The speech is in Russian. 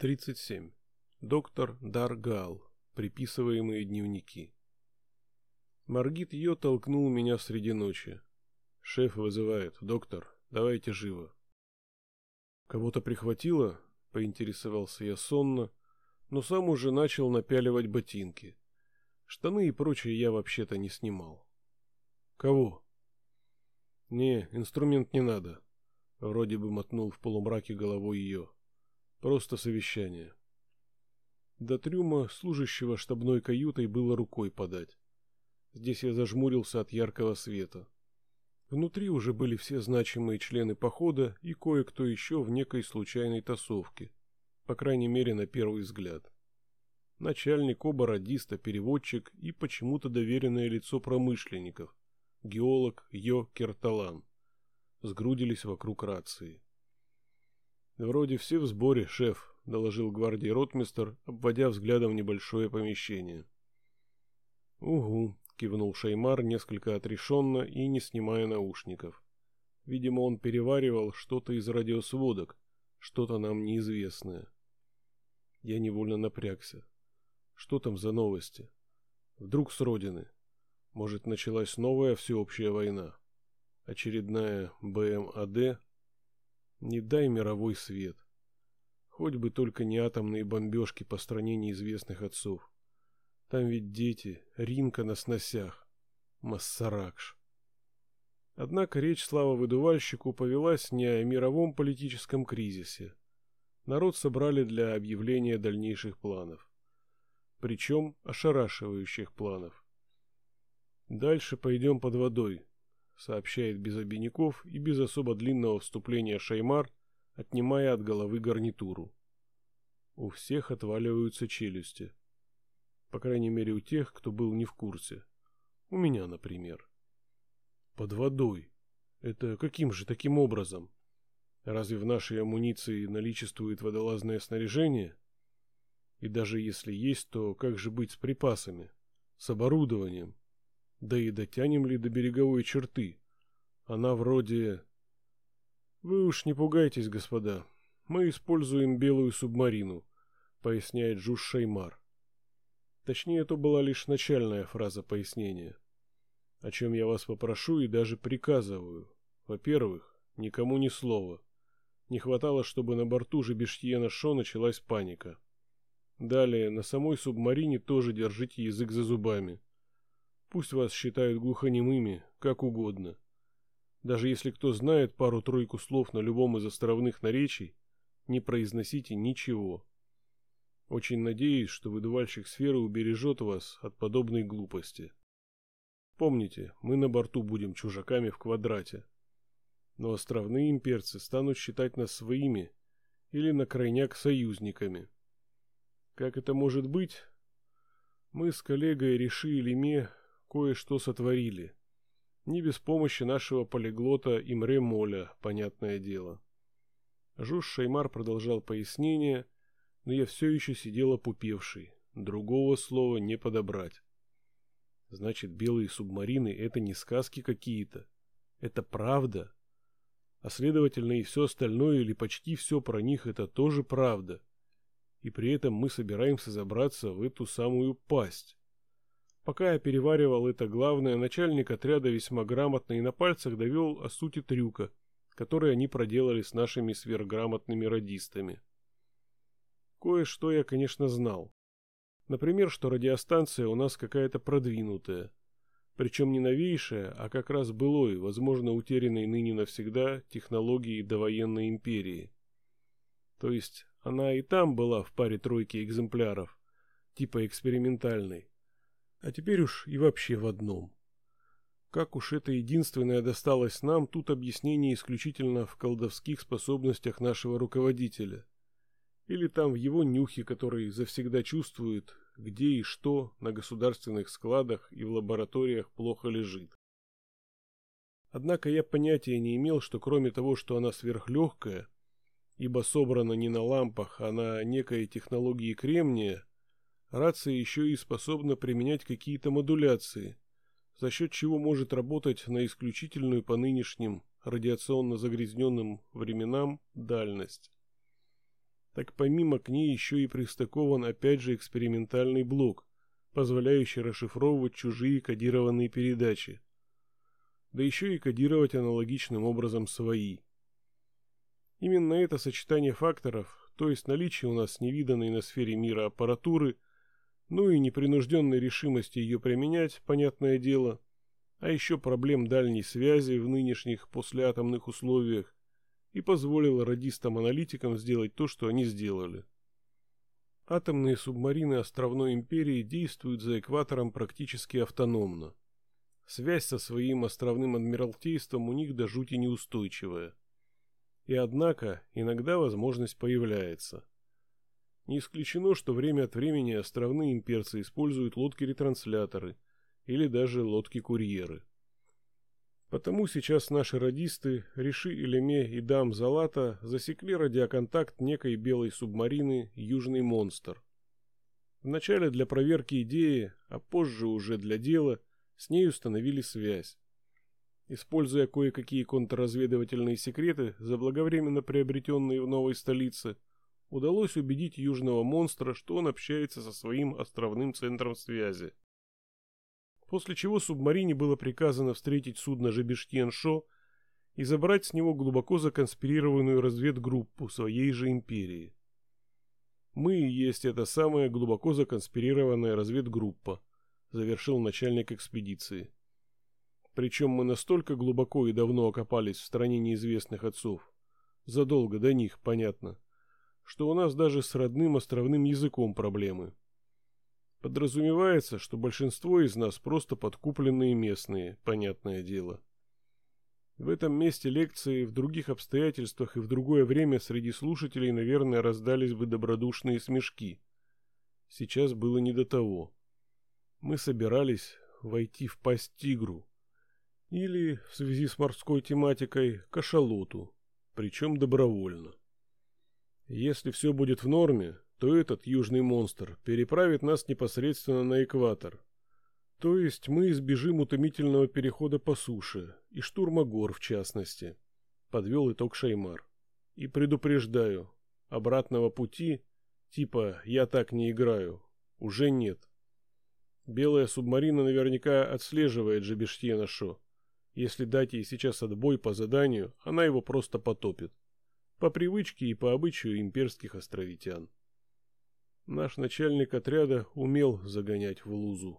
37. Доктор Даргал. Приписываемые дневники. Маргит Йо толкнул меня среди ночи. «Шеф вызывает. Доктор, давайте живо». «Кого-то прихватило?» — поинтересовался я сонно, но сам уже начал напяливать ботинки. Штаны и прочее я вообще-то не снимал. «Кого?» «Не, инструмент не надо», — вроде бы мотнул в полумраке головой ее. Просто совещание. До трюма служащего штабной каютой было рукой подать. Здесь я зажмурился от яркого света. Внутри уже были все значимые члены похода и кое-кто еще в некой случайной тасовке, по крайней мере на первый взгляд. Начальник, оба радиста, переводчик и почему-то доверенное лицо промышленников, геолог Йо Керталан, сгрудились вокруг рации. «Вроде все в сборе, шеф», — доложил гвардии ротмистер, обводя взглядом небольшое помещение. «Угу», — кивнул Шаймар несколько отрешенно и не снимая наушников. Видимо, он переваривал что-то из радиосводок, что-то нам неизвестное. Я невольно напрягся. Что там за новости? Вдруг с родины? Может, началась новая всеобщая война? Очередная БМАД не дай мировой свет. Хоть бы только не атомные бомбежки по стране неизвестных отцов. Там ведь дети, Ринка на сносях. Массаракш. Однако речь слава выдувальщику повелась не о мировом политическом кризисе. Народ собрали для объявления дальнейших планов. Причем ошарашивающих планов. Дальше пойдем под водой, сообщает без обиняков и без особо длинного вступления Шаймар, отнимая от головы гарнитуру. У всех отваливаются челюсти. По крайней мере, у тех, кто был не в курсе. У меня, например. Под водой. Это каким же таким образом? Разве в нашей амуниции наличествует водолазное снаряжение? И даже если есть, то как же быть с припасами? С оборудованием? Да и дотянем ли до береговой черты? Она вроде... Вы уж не пугайтесь, господа. Мы используем белую субмарину, поясняет Жуш Шеймар. Точнее, это была лишь начальная фраза пояснения. О чем я вас попрошу и даже приказываю. Во-первых, никому ни слова. Не хватало, чтобы на борту же Бештиена Шо началась паника. Далее, на самой субмарине тоже держите язык за зубами. Пусть вас считают глухонемыми, как угодно. Даже если кто знает пару-тройку слов на любом из островных наречий, не произносите ничего. Очень надеюсь, что выдувальщик сферы убережет вас от подобной глупости. Помните, мы на борту будем чужаками в квадрате. Но островные имперцы станут считать нас своими или на крайняк союзниками. Как это может быть? Мы с коллегой Реши Леме кое-что сотворили. Не без помощи нашего полиглота Имре Моля, понятное дело. Жуж Шаймар продолжал пояснение, но я все еще сидел опупевший. Другого слова не подобрать. Значит, белые субмарины — это не сказки какие-то. Это правда. А следовательно, и все остальное или почти все про них — это тоже правда. И при этом мы собираемся забраться в эту самую пасть. Пока я переваривал это главное, начальник отряда весьма грамотно и на пальцах довел о сути трюка, который они проделали с нашими сверхграмотными радистами. Кое-что я, конечно, знал. Например, что радиостанция у нас какая-то продвинутая. Причем не новейшая, а как раз былой, возможно, утерянной ныне навсегда технологии довоенной империи. То есть она и там была в паре тройки экземпляров, типа экспериментальной а теперь уж и вообще в одном. Как уж это единственное досталось нам, тут объяснение исключительно в колдовских способностях нашего руководителя. Или там в его нюхе, который завсегда чувствует, где и что на государственных складах и в лабораториях плохо лежит. Однако я понятия не имел, что кроме того, что она сверхлегкая, ибо собрана не на лампах, а на некой технологии кремния, Рация еще и способна применять какие-то модуляции, за счет чего может работать на исключительную по нынешним радиационно загрязненным временам дальность. так помимо к ней еще и пристыкован опять же экспериментальный блок, позволяющий расшифровывать чужие кодированные передачи. Да еще и кодировать аналогичным образом свои. Именно это сочетание факторов, то есть наличие у нас невиданной на сфере мира аппаратуры, ну и непринужденной решимости ее применять, понятное дело, а еще проблем дальней связи в нынешних послеатомных условиях, и позволило радистам-аналитикам сделать то, что они сделали. Атомные субмарины островной империи действуют за экватором практически автономно. Связь со своим островным адмиралтейством у них до жути неустойчивая. И однако иногда возможность появляется. Не исключено, что время от времени островные имперцы используют лодки-ретрансляторы или даже лодки-курьеры. Потому сейчас наши радисты, Реши Элеме и Дам Залата, засекли радиоконтакт некой белой субмарины «Южный монстр». Вначале для проверки идеи, а позже уже для дела, с ней установили связь. Используя кое-какие контрразведывательные секреты, заблаговременно приобретенные в новой столице, удалось убедить южного монстра, что он общается со своим островным центром связи после чего субмарине было приказано встретить судно Жебештьен-Шо и забрать с него глубоко законспирированную разведгруппу своей же империи. Мы и есть эта самая глубоко законспирированная разведгруппа, завершил начальник экспедиции. Причем мы настолько глубоко и давно окопались в стране неизвестных отцов, задолго до них, понятно, что у нас даже с родным островным языком проблемы. Подразумевается, что большинство из нас просто подкупленные местные, понятное дело. В этом месте лекции в других обстоятельствах и в другое время среди слушателей, наверное, раздались бы добродушные смешки. Сейчас было не до того. Мы собирались войти в пасть тигру. Или, в связи с морской тематикой, кашалоту. Причем добровольно. Если все будет в норме, то этот южный монстр переправит нас непосредственно на экватор. То есть мы избежим утомительного перехода по суше и штурма гор в частности, подвел итог Шаймар. И предупреждаю, обратного пути, типа «я так не играю», уже нет. Белая субмарина наверняка отслеживает Джебештьена Шо. Если дать ей сейчас отбой по заданию, она его просто потопит. По привычке и по обычаю имперских островитян. Наш начальник отряда умел загонять в лузу.